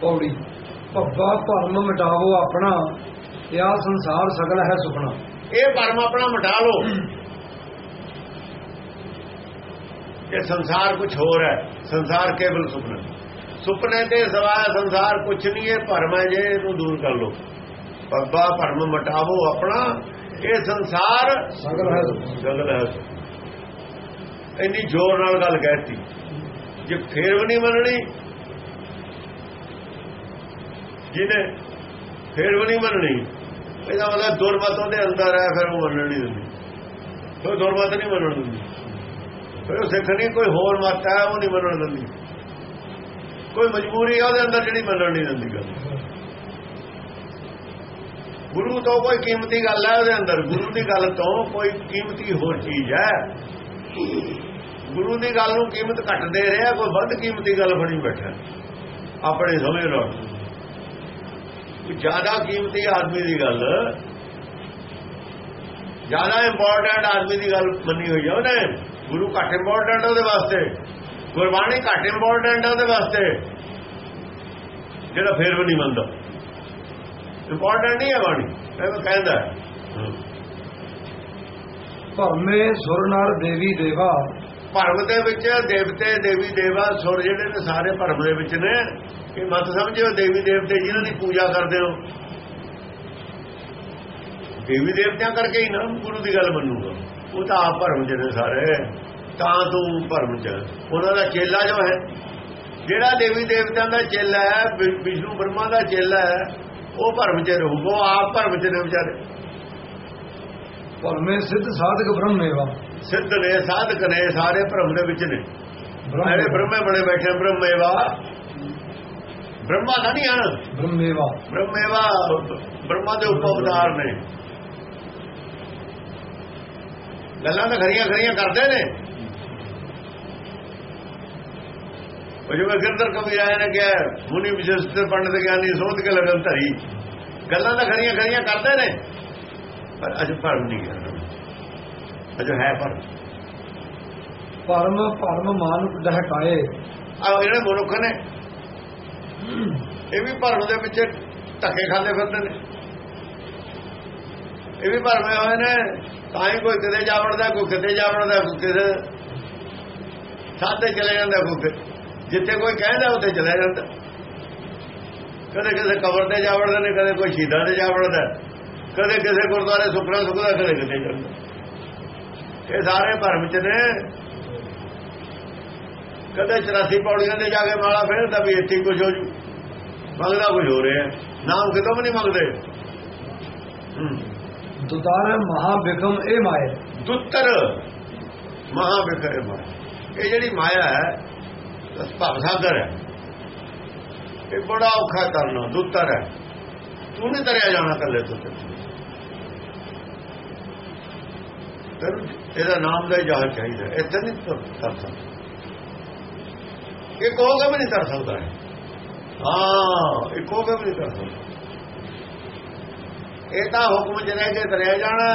ਪੌੜੀ। ਭੱਬਾ ਭਰਮ ਮਿਟਾਵੋ ਆਪਣਾ ਇਹ ਸੰਸਾਰ ਸਗਲ ਹੈ ਸੁਪਨਾ ਇਹ ਭਰਮ ਆਪਣਾ ਮਿਟਾ ਲਓ। ਇਹ ਸੰਸਾਰ ਕੁਝ ਹੋਰ ਹੈ। ਸੰਸਾਰ ਕੇਵਲ ਸੁਪਨਾ। ਸੁਪਨੇ ਤੇ ਸਵਾਇਆ ਸੰਸਾਰ ਕੁਝ ਨਹੀਂ ਇਹ ਭਰਮ ਹੈ ਜੇ ਇਹਨੂੰ ਦੂਰ ਕਰ ਲਓ। ਬੱਬਾ ਭਰਮ ਮਟਾਵੋ ਆਪਣਾ ਇਹ ਸੰਸਾਰ ਸਗਲ ਹੈ ਸੁਪਨਾ ਜੰਗਲ ਹੈ ਇੰਨੀ ਜ਼ੋਰ ਨਾਲ ਗੱਲ ਕਹਿਤੀ। ਜੇ ਫੇਰ ਵੀ ਨਹੀਂ ਮੰਨਣੀ ਜਿਹਨੇ ਫਿਰ ਉਹ ਨਹੀਂ ਮੰਨਣੀ, ਇਹਦਾ ਮਤਲਬ ਦੁਰਮਤ ਉਹਦੇ ਅੰਦਰ ਹੈ, ਫਿਰ ਉਹ ਮੰਨਣ ਨਹੀਂ ਦਿੰਦੀ। ਕੋਈ ਦੁਰਮਤ ਨਹੀਂ ਮੰਨਣ ਦਿੰਦੀ। ਫਿਰ ਉਹ ਸਿੱਖ ਨਹੀਂ, ਕੋਈ ਹੋਰ ਮਤ ਹੈ, ਉਹ ਨਹੀਂ ਮੰਨਣ ਦਿੰਦੀ। ਕੋਈ ਮਜਬੂਰੀ ਹੈ, ਉਹਦੇ ਅੰਦਰ ਜਿਹੜੀ ਮੰਨਣ ਨਹੀਂ ਦਿੰਦੀ ਗੱਲ। ਗੁਰੂ ਤੋਂ ਕੋਈ ਕੀਮਤੀ ਗੱਲ ਹੈ, ਉਹਦੇ ਅੰਦਰ ਗੁਰੂ ਦੀ ਗੱਲ ਤੋਂ ਕੋਈ ਕੀਮਤੀ ਹੋਰ ਚੀਜ਼ ਹੈ। ਗੁਰੂ ਦੀ ਗੱਲ ਨੂੰ ਕੀਮਤ ਘੱਟ ਦੇ ਰਿਹਾ ਕੋਈ ਵੱਧ ਕੀਮਤੀ ਗੱਲ ਫੜੀ ਬੈਠਾ। ਆਪਣੇ ਸਮਝ ਲਓ ਜ਼ਿਆਦਾ ਕੀਮਤੀ ਆਦਮੀ ਦੀ ਗੱਲ। ਜ਼ਿਆਦਾ ਇੰਪੋਰਟੈਂਟ ਆਦਮੀ ਦੀ ਗੱਲ ਮੰਨੀ ਹੋਈ ਹੈ ਉਹਨੇ। ਗੁਰੂ ਘੱਟ ਇੰਪੋਰਟੈਂਟ ਉਹਦੇ ਵਾਸਤੇ। ਗੁਰਬਾਣੀ ਘੱਟ ਇੰਪੋਰਟੈਂਟ ਉਹਦੇ ਵਾਸਤੇ। ਜਿਹੜਾ ਫੇਰ ਵੀ ਨਹੀਂ ਮੰਨਦਾ। ਇੰਪੋਰਟੈਂਟ ਨਹੀਂ ਹੈ ਬਾਣੀ। ਇਹ ਕਹਿੰਦਾ। ਭਰਮੇ ਸੁਰ ਨਾਲ ਦੇਵੀ ਦੇਵਾ ਭਰਮ ਦੇ ਵਿੱਚ ਦੇਵਤੇ, ਦੇਵੀ, ਦੇਵਾ, ਸੁਰ ਜਿਹੜੇ ਨੇ ਸਾਰੇ ਭਰਮ ਦੇ ਵਿੱਚ ਨੇ। ਇਹ ਮਤ ਸਮਝਿਓ, ਦੇਵੀ, ਦੇਵਤੇ ਜਿਨ੍ਹਾਂ ਦੀ ਪੂਜਾ ਕਰਦੇ ਹੋ। ਦੇਵੀ, ਦੇਵਤਿਆਂ ਕਰਕੇ ਹੀ ਨਾ ਗੁਰੂ ਦੀ ਗੱਲ ਮੰਨੂਗਾ। ਉਹ ਤਾਂ ਆਪ ਭਰਮ ਚ ਸਾਰੇ। ਤਾਂ ਤੂੰ ਭਰਮ ਚ ਉਹਨਾਂ ਦਾ ਚੇਲਾ ਜੋ ਹੈ, ਜਿਹੜਾ ਦੇਵੀ, ਦੇਵਤਿਆਂ ਦਾ ਚੇਲਾ ਹੈ ਵਿਸ਼ਨੂੰ ਬ੍ਰਹਮਾ ਦਾ ਚੇਲਾ ਹੈ, ਉਹ ਭਰਮ ਚ ਰਹੂਗਾ ਆਪ ਭਰਮ ਚ ਨੇ ਵਿਚਾਰੇ। ਭਰਮੇ ਸਿੱਧ ਸਾਧਕ ਬ੍ਰਹਮੇਵਾ ਸਿੱਧ ਨੇ ਸਾਧਕ ਨੇ ਸਾਰੇ ਭਰਮ ਦੇ ਵਿੱਚ ਨੇ। ਜਿਹੜੇ ਬ੍ਰਹਮੇ ਬਣੇ ਬੈਠੇ ਬ੍ਰਹਮੇਵਾ। ਬ੍ਰਹਮਾ ਦਾ ਨਹੀਂ ਹਨ। ਬ੍ਰਹਮੇਵਾ। ਬ੍ਰਹਮੇਵਾ ਬ੍ਰਹਮਾ ਦੇ ਉਪਵਤਾਰ ਨੇ। ਗੱਲਾਂ ਤਾਂ ਖਰੀਆਂ ਖਰੀਆਂ ਕਰਦੇ ਨੇ। ਉਹ ਜਿਵੇਂ ਗਿਰਦਰ ਕਬੀਰ ਆਇਆ ਨੇ ਕਿਹਾ ਮੁਨੀ ਵਿਸ਼ੇਸ਼ਤਰ ਪੰਡਤ ਗਿਆਨੀ ਸੋਧ ਕੇ ਲਗਨ ਧਰੀ। ਗੱਲਾਂ ਤਾਂ ਖਰੀਆਂ ਖਰੀਆਂ ਕਰਦੇ ਨੇ। ਪਰ ਅਜ ਭਰਮ ਨਹੀਂ ਗਿਆ। ਅਜ ਹੈ ਭਰਮ ਭਰਮ ਭਰਮ ਮਾਨੁਕ ਦਹਕਾਏ। ਆ ਜਿਹੜੇ ਮਨੁੱਖ ਨੇ ਇਹ ਵੀ ਭਰਮ ਦੇ ਵਿੱਚ ਧੱਕੇ ਖਾਂਦੇ ਫਿਰਦੇ ਨੇ। ਇਹ ਵੀ ਭਰਮੇ ਹੋਏ ਨੇ ਤਾਂ ਹੀ ਕੋਈ ਕਿਤੇ ਜਾ ਵੜਦਾ ਕੋਈ ਕਿਤੇ ਜਾ ਵੜਦਾ ਕੋਈ ਕਿਤੇ ਸਾਥੇ ਚਲੇ ਜਾਂਦਾ ਕੋਈ ਜਿੱਥੇ ਕੋਈ ਕਹਿੰਦਾ ਉੱਥੇ ਚਲੇ ਜਾਂਦਾ। ਕਦੇ ਕਿਸੇ ਕਬਰ ਤੇ ਜਾ ਵੜਦੇ ਨੇ ਕਦੇ ਕੋਈ ਸ਼ਹੀਦਾਂ ਤੇ ਜਾ ਵੜਦਾ। ਕਦੇ ਕਿਸੇ ਗੁਰਦੁਆਰੇ ਸੁਖਣਾ ਸੁਖਦਾ ਕਦੇ ਕਿਤੇ ਜਾਂਦਾ। ਇਹ ਸਾਰੇ ਭਰਮ ਚ ਨੇ। ਕਦੇ 84 ਪੌੜੀਆਂ ਤੇ ਜਾ ਕੇ ਮਾਲਾ ਫੇਰਦਾ ਵੀ ਇੱਥੇ ਕੁਝ ਹੋ ਜੂ। ਮੰਗਦਾ ਕੁਝ ਹੋ। ਰਿਹਾ ਨਾਮ ਕਿਤੋਂ ਵੀ ਨਹੀਂ ਮੰਗਦੇ। ਦੁਤਾਰ ਮਹਾ ਬਿਕਮ ਇਹ ਮਾਏ ਦੁੱਤਰ ਮਹਾ ਵਿਖਰੇ ਮਾਇਆ ਇਹ ਜਿਹੜੀ ਮਾਇਆ ਹੈ ਭਵ ਸਾਗਰ ਹੈ। ਇਹ ਬੜਾ ਔਖਾ ਕਰਨਾ ਦੁੱਤਰ ਹੈ। ਤੂੰ ਨਹੀਂ ਤਰਿਆ ਜਾਣਾ ਕੱਲੇ ਤੋਂ। ਤੈਨੂੰ ਇਹਦਾ ਨਾਮ ਦਾ ਜਹਾਜ਼ ਚਾਹੀਦਾ ਇੱਥੇ ਨਹੀਂ ਤੁਰ ਕਰ ਸਕਦਾ। ਇਹ ਕਹੋਗੇ ਵੀ ਨਹੀਂ ਕਰ ਸਕਦਾ ਹਾਂ, ਇਹ ਕਹੋਗੇ ਵੀ ਨਹੀਂ ਕਰ ਸਕਦਾ। ਇਹ ਤਾਂ ਹੁਕਮ ਚ ਰਹਿ ਕੇ ਤਰਿਆ ਜਾਣਾ।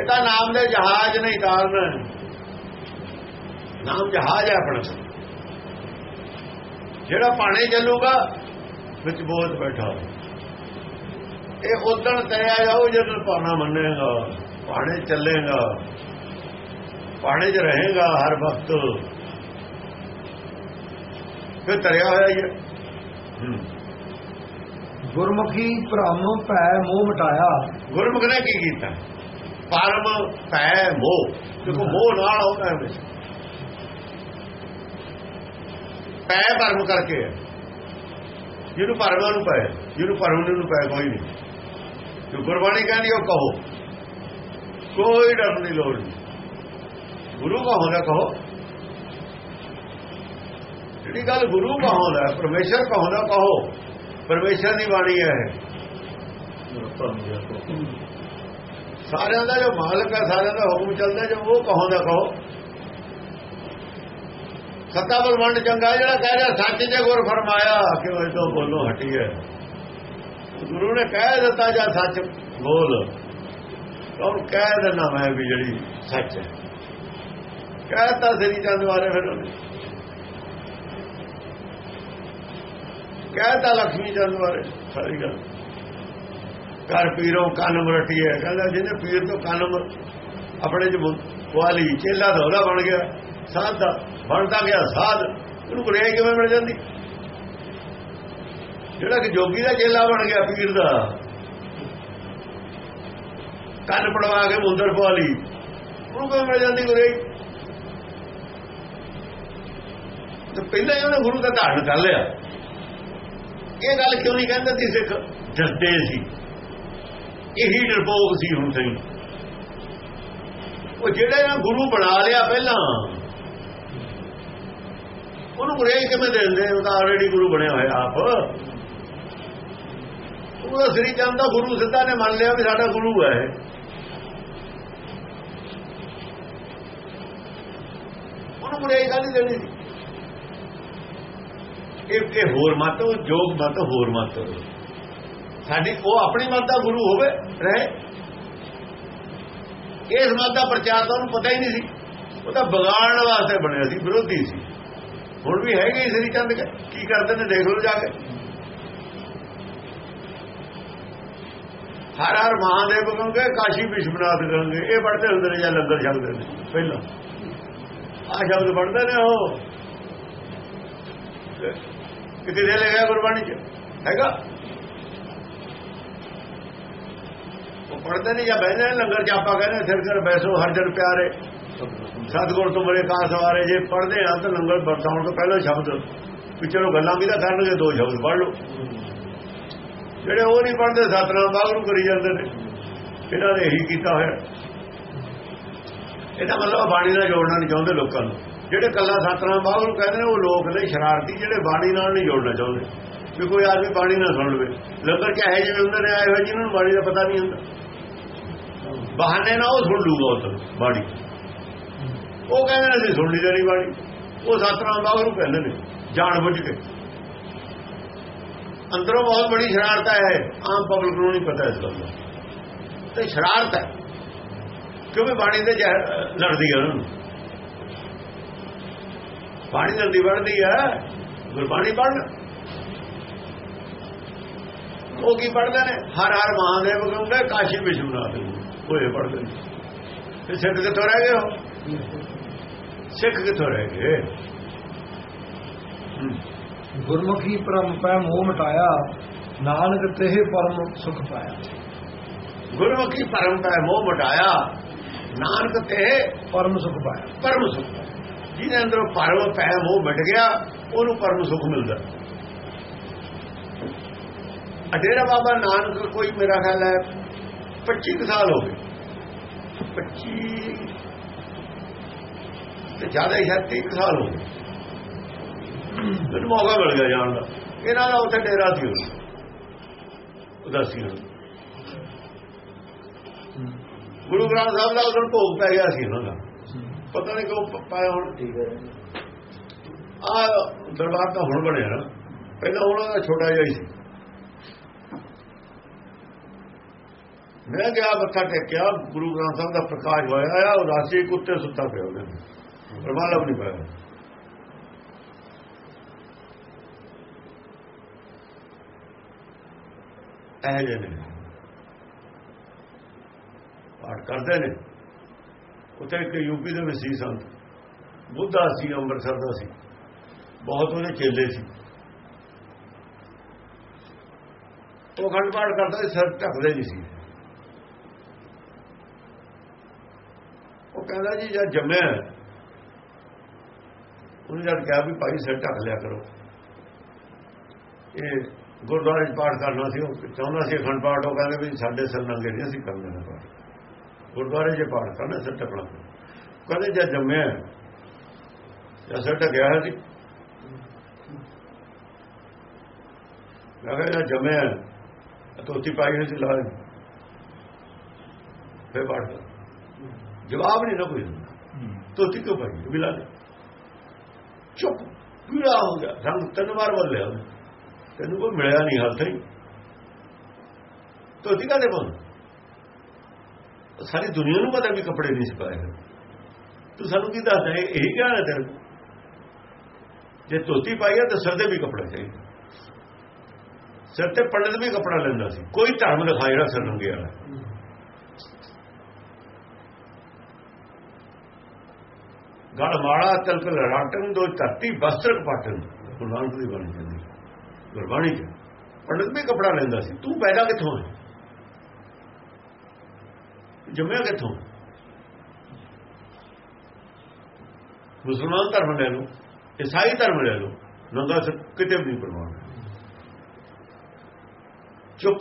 ਇਹ ਤਾਂ ਨਾਮ ਦੇ ਜਹਾਜ਼ ਨਹੀਂ ਤਾਰਨਾ। ਨਾਮ ਜਹਾਜ਼ ਹੈ ਆਪਣਾ। ਜਿਹੜਾ ਪਾਣੀ ਚੱਲੂਗਾ, ਵਿੱਚ ਬੋਧ ਬੈਠਾ ਇਹ ਉਦਣ ਤਰਿਆ ਜਾਊ ਜਦੋਂ ਪਾਣਾ ਮੰਨੇਗਾ ਪਾਣੇ ਚੱਲੇਗਾ ਪਾਣੇ 'ਚ ਰਹੇਗਾ ਹਰ ਵਕਤ। ਫਿਰ ਤਰਿਆ ਹੋਇਆ ਹੀ। ਗੁਰਮੁਖੀ ਭ੍ਰਮ ਭੈ ਮੋਹ ਮਟਾਇਆ। ਗੁਰਮੁਖ ਨੇ ਕੀ ਕੀਤਾ? ਪਰਮ ਭੈ ਮੋਹ। ਦੇਖੋ ਮੋਹ ਨਾਲ ਆਉਂਦਾ ਹੈ ਪੈ ਪਰਮ ਕਰਕੇ। ਜਿਹਨੂੰ ਪਰਮਾਂ ਨੂੰ ਪਏ ਜਿਹਨੂੰ ਪਰਮ ਨੂੰ ਪਏ ਕੋਈ ਨਹੀਂ। ਜੋ ਗੁਰਬਾਣੀ ਕਹਿੰਦੀ ਉਹ ਕਹੋ। ਕੋਈ ਡਰਨ ਦੀ ਲੋੜ ਨਹੀਂ। ਗੁਰੂ ਕਾ ਹੋਣਾ ਕਹੋ? ਜਿਹੜੀ ਗੱਲ ਗੁਰੂ ਕਾ ਹੋਣਾ ਪਰਮੇਸ਼ਰ ਕਾ ਹੋਣਾ ਕਹੋ। ਪਰਮੇਸ਼ਰ ਦੀ ਬਾਣੀ ਹੈ ਸਾਰਿਆਂ ਦਾ ਜੋ ਮਾਲਕ ਹੈ, ਸਾਰਿਆਂ ਦਾ ਹੁਕਮ ਚੱਲਦਾ ਜੋ ਉਹ ਕਹੋ ਦਾ ਕਹੋ। ਸੱਤਾ ਬਲਵੰਡ ਚੰਗਾ ਜਿਹੜਾ ਕਹਿ ਰਿਹਾ, ਸੱਚ ਜੇ ਗੁਰ ਫਰਮਾਇਆ ਕਿ ਉਹ ਤੋਂ ਬੋਲੋ ਹਟੀ ਹੈ। ਗੁਰੂ ਨੇ ਕਹਿ ਦਿੱਤਾ ਜਾਂ ਸੱਚ? ਬੋਲ। ਤਾਂ ਕਹਿ ਦੇਣਾ ਮੈਂ ਵੀ ਜਿਹੜੀ ਸੱਚ ਹੈ। ਕਹਿਤਾ ਸ੍ਰੀ ਚੰਦ ਵਾਲੇ ਫਿਰ ਉਹਨੇ। ਕਹਿਤਾ ਲక్ష్ਮੀ ਚੰਦ ਬਾਰੇ ਸਾਰੀ ਗੱਲ। ਕਰ ਪੀਰੋਂ ਕੰਨ ਮਰਟੀ ਹੈ। ਕਹਿੰਦਾ ਜਿਹਨੇ ਪੀਰ ਤੋਂ ਕੰਨ ਆਪਣੇ ਚ ਵਾਲੀ ਚੇਲਾ ਦਾ ਉਹਦਾ ਬਣ ਗਿਆ ਸਾਧ ਦਾ ਬਣਦਾ ਗਿਆ ਸਾਧ। ਉਹਨੂੰ ਬਰੇ ਕਿਵੇਂ ਮਿਲ ਜਾਂਦੀ? ਜਿਹੜਾ ਕਿ ਜੋਗੀ ਦਾ ਚੇਲਾ ਬਣ ਗਿਆ ਪੀਰ ਦਾ। ਕੰਨ ਪੜਵਾ ਕੇ ਮੁੰਦਰ ਪਵਾ ਲਈ। ਉਹਨੂੰ ਕਿਵੇਂ ਮਿਲ ਜਾਂਦੀ ਗੁਰੇ ਤੇ ਪਹਿਲਾਂ ਹੀ ਉਹਨੇ ਗੁਰੂ ਦਾ ਧਾਰਨ ਕਰ ਲਿਆ। ਇਹ ਗੱਲ ਕਿਉਂ ਨਹੀਂ ਕਹਿੰਦੇ ਸੀ ਸਿੱਖ? ਜੱਦੇ ਸੀ। ਇਹੀ ਡਰਪੋਕ ਸੀ ਹੁਣ ਸਹੀ। ਉਹ ਜਿਹੜੇ ਨਾ ਗੁਰੂ ਬਣਾ ਲਿਆ ਪਹਿਲਾਂ, ਉਹਨੂੰ ਗੁਰੇ ਕਿਵੇਂ ਦਿੰਦੇ? ਉਹ ਤਾਂ ਆਲਰੇਡੀ ਗੁਰੂ ਬਣਿਆ ਹੋਇਆ ਆਪ। ਉਹ ਸ੍ਰੀ ਚੰਦ ਦਾ ਗੁਰੂ ਸਿੱਧਾ ਨੇ ਮੰਨ ਲਿਆ ਵੀ ਸਾਡਾ ਗੁਰੂ ਹੈ ਉਹਨੂੰ ਗੁਰੇ ਗੱਲ ਹੀ ਦੇਣੀ ਸੀ। ਇਹ ਇਹ ਹੋਰ ਮਤ ਜੋਗ ਮਤ ਹੋਰ ਮਤ ਸਾਡੀ ਉਹ ਆਪਣੀ ਮਤ ਦਾ ਗੁਰੂ ਹੋਵੇ, ਰਹੇ। ਇਸ ਮਤ ਦਾ ਪ੍ਰਚਾਰ ਤਾਂ ਉਹਨੂੰ ਪਤਾ ਹੀ ਨਹੀਂ ਸੀ। ਉਹ ਤਾਂ ਬਗਾੜਨ ਵਾਸਤੇ ਬਣਿਆ ਸੀ, ਵਿਰੋਧੀ ਸੀ। ਹੁਣ ਵੀ ਹੈਗੇ ਸ੍ਰੀ ਚੰਦ ਕੀ ਕਰਦੇ ਨੇ, ਦੇਖ ਲਓ ਜਾ ਕੇ। ਹਰ ਹਰ ਮਹਾਦੇਵ ਕਹੋਗੇ ਕਾਸ਼ੀ ਵਿਸ਼ਵਨਾਥ ਗੰਗੇ। ਇਹ ਪੜਦੇ ਹੁੰਦੇ ਨੇ ਜਾਂ ਲੰਗਰ ਛਕਦੇ ਨੇ? ਪਹਿਲਾਂ। ਆ ਸ਼ਬਦ ਪੜਦੇ ਨੇ ਉਹ। ਕਿਤੇ ਦੇ ਗਿਆ ਗੁਰਬਾਣੀ ਚ? ਹੈਗਾ? ਉਹ ਪੜਦੇ ਨੇ ਜਾਂ ਬਹਿੰਦੇ ਨੇ? ਲੰਗਰ ਚ ਆਪਾਂ ਕਹਿੰਦੇ ਸਿਰ ਕਰ ਬੈਸੋ ਹਰ ਜਨ ਪਿਆਰੇ। ਸਤਗੁਰ ਤੋਂ ਬੜੇ ਕਾਸ ਵਾਰੇ ਜੇ ਪੜਦੇ ਆ ਤਾਂ ਲੰਗਰ ਵਰਤਾਉਣ ਤੋਂ ਪਹਿਲਾਂ ਸ਼ਬਦ। ਵੀ ਚਲੋ ਗੱਲਾਂ ਵੀ ਤਾਂ ਕਰਨਗੇ ਦੋ ਸ਼ਬਦ ਪੜ ਲਓ। ਜਿਹੜੇ ਉਹ ਨਹੀਂ ਪੜਦੇ ਸਤਨਾਮ ਵਾਹਿਗੁਰੂ ਕਰੀ ਜਾਂਦੇ ਨੇ। ਇਹਨਾਂ ਨੇ ਇਹੀ ਕੀਤਾ ਹੋਇਆ। ਇਹਦਾ ਮਤਲਬ ਬਾਣੀ ਨਾਲ ਜੋੜਨਾ ਨਹੀਂ ਚਾਹੁੰਦੇ ਲੋਕਾਂ ਨੂੰ। ਜਿਹੜੇ ਕੱਲਾ ਸਤਨਾਮ ਵਾਹਿਗੁਰੂ ਕਹਿੰਦੇ ਨੇ, ਉਹ ਲੋਕ ਨੇ, ਸ਼ਰਾਰਤੀ ਜਿਹੜੇ ਬਾਣੀ ਨਾਲ ਨਹੀਂ ਜੋੜਨਾ ਚਾਹੁੰਦੇ। ਵੀ ਕੋਈ ਆਦਮੀ ਬਾਣੀ ਨਾਲ ਸੁਣ ਲਵੇ। ਲੰਗਰ ਚ ਜਿਹੇ ਉਹਨਾਂ ਨੇ ਆਏ ਹੋਏ ਜਿਹਨਾਂ ਨੂੰ ਬਾਣੀ ਦਾ ਪਤਾ ਨਹੀਂ ਹੁੰਦਾ। ਬਹਾਨੇ ਨਾਲ ਉਹ ਸੁਣ ਲੂਗਾ ਉਹ ਬਾਣੀ। ਉਹ ਕਹਿੰਦੇ ਨੇ, ਅਸੀਂ ਸੁਣ ਲਈ ਜਾਣੀ ਬਾਣੀ। ਉਹ ਸਤਨਾਮ ਵਾਹਿਗੁਰੂ ਕਹਿੰਦੇ ਨੇ, ਜਾਣ ਬੁੱਝ ਕੇ। ਅੰਦਰੋਂ ਬਹੁਤ ਬੜੀ ਸ਼ਰਾਰਤ ਹੈ ਆਮ ਪਬਲਿਕ ਨੂੰ ਨਹੀਂ ਪਤਾ ਇਸ ਗੱਲ ਦਾ। ਤੇ ਸ਼ਰਾਰਤ ਹੈ, ਕਿਉਂਕਿ ਬਾਣੀ ਦੇ ਲੜਦੀ ਹੈ ਉਹਨੂੰ। ਬਾਣੀ ਲੜਦੀ ਵੜਦੀ ਹੈ ਗੁਰਬਾਣੀ ਪੜ੍ਹਨ। ਉਹ ਕੀ ਪੜ੍ਹਦੇ ਨੇ? ਹਰ ਹਰ ਮਹਾਦੇਵ ਕਹੂੰਗੇ, ਕਾਸ਼ੀ ਵਿਸ਼ਵਨਾਥ ਉਹ ਇਹ ਪੜ੍ਹਦੇ ਨੇ। ਤੇ ਸਿੱਖ ਕਿੱਥੋਂ ਰਹਿ ਗਏ ਹੋ ਸਿੱਖ ਕਿੱਥੋਂ ਰਹਿ ਗਏ? ਗੁਰਮੁਖੀ ਪਰਮ ਪੈ ਮੋਹ ਮਟਾਇਆ ਨਾਨਕ ਤੇਹ ਪਰਮ ਸੁਖ ਪਾਇਆ। ਗੁਰਮੁਖੀ ਪਰਮ ਪੈ ਮੋਹ ਮਟਾਇਆ ਨਾਨਕ ਤੇ ਪਰਮ ਸੁਖ ਪਾਇਆ। ਪਰਮ ਸੁਖ ਜਿਹਦੇ ਅੰਦਰੋਂ ਪਰਮ ਪੈ ਮੋਹ ਮਿਟ ਗਿਆ ਉਹਨੂੰ ਪਰਮ ਸੁਖ ਮਿਲਦਾ। ਅਡੇਰਾ ਬਾਬਾ ਨਾਨਕ ਕੋਈ ਮੇਰਾ ਖਿਆਲ ਹੈ 25 ਸਾਲ ਹੋ ਗਏ। 25 ਤੇ ਜ਼ਿਆਦਾ ਹੀ ਹੈ 30 ਸਾਲ ਹੋ ਗਏ। ਮੈਨੂੰ ਮੌਕਾ ਮਿਲ ਗਿਆ ਜਾਣ ਦਾ। ਇਹਨਾਂ ਦਾ ਉੱਥੇ ਡੇਰਾ ਸੀ ਉਦਾਸੀ ਗੁਰੂ ਗ੍ਰੰਥ ਸਾਹਿਬ ਦਾ ਉਦੋਂ ਭੋਗ ਪੈ ਗਿਆ ਸੀ ਉਹਨਾਂ ਦਾ। ਪਤਾ ਨਹੀਂ ਕਿਉਂ ਪਾਇਆ ਹੁਣ। ਆ ਦਰਬਾਰ ਤਾਂ ਹੁਣ ਬਣਿਆ ਨਾ। ਪਹਿਲਾਂ ਉਹਨਾਂ ਦਾ ਛੋਟਾ ਜਿਹਾ ਹੀ ਸੀ। ਮੈਂ ਗਿਆ ਮੱਥਾ ਟੇਕਿਆ ਗੁਰੂ ਗ੍ਰੰਥ ਸਾਹਿਬ ਦਾ ਪ੍ਰਕਾਸ਼ ਹੋਇਆ ਆ ਉਦਾਸੀ ਕੁੱਤੇ ਸੁੱਤਾ ਪਿਆ ਉਹਨੇ ਰਮਾਲਾ ਨਹੀਂ ਪਾਇਆ। ਇਹ ਜਿਹੇ ਨੇ। ਪਾਠ ਕਰਦੇ ਨੇ। ਉੱਥੇ ਇੱਕ ਯੂਪੀ ਦੇ ਵਿੱਚ ਸੀ ਸੰਤ। ਬੁੱਧਾ ਸੀ, ਅੰਮ੍ਰਿਤਸਰ ਦਾ ਸੀ। ਬਹੁਤ ਉਹਦੇ ਚੇਲੇ ਸੀ। ਉਹ ਖੰਡ ਪਾਠ ਕਰਦਾ ਸੀ, ਸਿਰ ਢੱਕਦੇ ਨਹੀਂ ਸੀ। ਉਹ ਕਹਿੰਦਾ ਜੀ, ਜਦ ਜੰਮਿਆ ਉਹਨੇ ਜਦ ਕਿਹਾ ਵੀ ਭਾਈ ਸਿਰ ਢੱਕ ਲਿਆ ਕਰੋ। ਇਹ ਗੁਰਦੁਆਰੇ 'ਚ ਪਾਠ ਕਰਨਾ ਸੀ ਉਹ ਚਾਹੁੰਦਾ ਸੀ ਅਖੰਡ ਪਾਠ ਉਹ ਕਹਿੰਦੇ ਵੀ ਸਾਡੇ ਸਿਰ ਨੰਗੇ ਨਹੀਂ ਅਸੀਂ ਕਰਦੇ ਨਾ ਪਾਠ। ਗੁਰਦੁਆਰੇ 'ਚ ਪਾਠ ਕਰਨਾ ਸਿਰ ਟਕਣਾ ਕਹਿੰਦੇ ਜਦ ਜੰਮਿਆ ਜਾਂ ਸਿਰ ਟਕਿਆ ਸੀ। ਮੈਂ ਕਹਿੰਦਾ ਜੰਮਿਆ ਤੋਤੀ ਪਾਈ ਹੋਈ ਸੀ ਲਾ ਫੇ ਪਾਠ ਕਰ। ਜਵਾਬ ਨਹੀਂ ਨਾ ਕੋਈ ਤੋਤੀ ਕਿਉਂ ਪਾਈ ਬਿਲਾ ਚੁੱਪ ਪੀੜਾ ਹੋ ਗਿਆ। ਰੰਗ ਤਿੰਨ ਵਾਰ ਬਦਲਿਆ ਉਹਨੇ। ਤੈਨੂੰ ਕੋਈ ਮਿਲਿਆ ਨਹੀਂ ਹਾਲ ਤਾਈ ਧੋਤੀ ਕਾਦੇ ਪਾਉਂ ਸਾਰੀ ਦੁਨੀਆ ਨੂੰ ਪਤਾ ਵੀ ਕੱਪੜੇ ਨਹੀਂ ਸਿਪਾਏ ਤੂੰ ਸਾਨੂੰ ਕੀ ਦੱਸਦਾ ਹੈ ਇਹੀ ਕਹਿਣਾ ਤੇਰੇ? ਜੇ ਧੋਤੀ ਪਾਈ ਹੈ ਤਾਂ ਸਿਰ ਸਰਦੇ ਵੀ ਕੱਪੜੇ ਚਾਹੀਦੇ। ਸਿਰ ਤੇ ਪੰਡਤ ਵੀ ਕੱਪੜਾ ਲੈਂਦਾ ਸੀ। ਕੋਈ ਧਰਮ ਦਿਖਾ ਜਿਹੜਾ ਸਿਰ ਨੰਗੇ ਵਾਲਾ। ਗੜ ਮਾੜਾ ਤਲਕ ਲੜਾਟਨ ਦੋ ਧਰਤੀ ਬਸਤਰ ਪਾਟਨ ਗੁਰਬਾਣੀ ਦੀ ਬਣ ਜਾਂਦੀ ਗੁਰਬਾਣੀ ਚ। ਪੰਡਤ ਵੀ ਕਪੜਾ ਲੈਂਦਾ ਸੀ। ਤੂੰ ਪੈਦਾ ਕਿੱਥੋਂ ਹੈ ਜੰਮਿਆ ਕਿੱਥੋਂ? ਮੁਸਲਮਾਨ ਧਰਮ ਲੈ ਲਓ, ਈਸਾਈ ਧਰਮ ਲੈ ਲਓ, ਨੰਗਾ ਸ ਕਿਤੇ ਵੀ ਨਹੀਂ ਪ੍ਰਮਾਣ ਚੁੱਪ।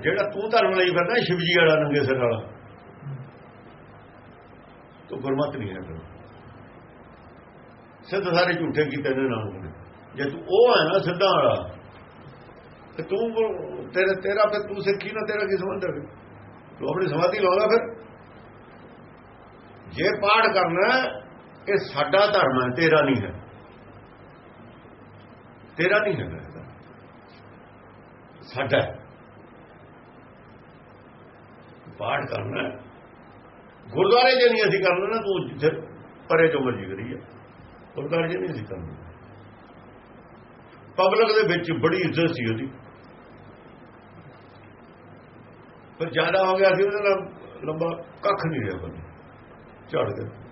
ਜਿਹੜਾ ਤੂੰ ਧਰਮ ਲਈ ਫਿਰਦਾ, ਸ਼ਿਵਜੀ ਵਾਲਾ ਨੰਗੇ ਸਿਰ ਵਾਲਾ। ਤੂੰ ਗੁਰਮਤ ਨਹੀਂ ਹੈ ਫਿਰ। ਸਿੱਧ ਸਾਰੇ ਝੂਠੇ ਕੀਤੇ ਨੇ ਨਾਮ ਨੇ। ਜੇ ਤੂੰ ਉਹ ਹੈ ਨਾ ਸਿੱਧਾ ਵਾਲਾ, ਤੇ ਤੂੰ ਗੁਰ- ਤੇਰਾ ਤੇਰਾ ਫਿਰ ਤੂੰ ਸਿੱਖੀ ਨਾ, ਤੇਰਾ ਕੀ ਸੰਬੰਧ ਹੈ ਤੂੰ ਆਪਣੀ ਸਮਾਧੀ ਲਾਉਂਦਾ ਫਿਰ। ਜੇ ਪਾਠ ਕਰਨਾ ਇਹ ਸਾਡਾ ਧਰਮ ਹੈ, ਤੇਰਾ ਨਹੀਂ ਹੈ। ਤੇਰਾ ਨਹੀਂ ਹੈ ਇਹਦਾ। ਸਾਡਾ ਹੈ। ਪਾਠ ਕਰਨਾ ਗੁਰਦੁਆਰੇ ਜੇ ਨਹੀਂ ਅਸੀਂ ਕਰਨਾ ਨਾ, ਤੂੰ ਜਿੱਥੇ ਪਰੇ ਜੋ ਮਰਜ਼ੀ ਕਰੀਏ। ਹੈ ਗੁਰਦੁਆਰੇ ਜੇ ਨਹੀਂ ਅਸੀਂ ਕਰਨਾ ਪਬਲਿਕ ਦੇ ਵਿੱਚ ਬੜੀ ਇੱਜ਼ਤ ਸੀ ਉਹਦੀ। ਪਰ ਜ਼ਿਆਦਾ ਹੋ ਗਿਆ ਸੀ ਉਹਦੇ ਨਾਲ ਲੰਬਾ ਕੱਖ ਨਹੀਂ ਰਿਹਾ ਬੰਦੇ। ਝੜ ਗਿਆ।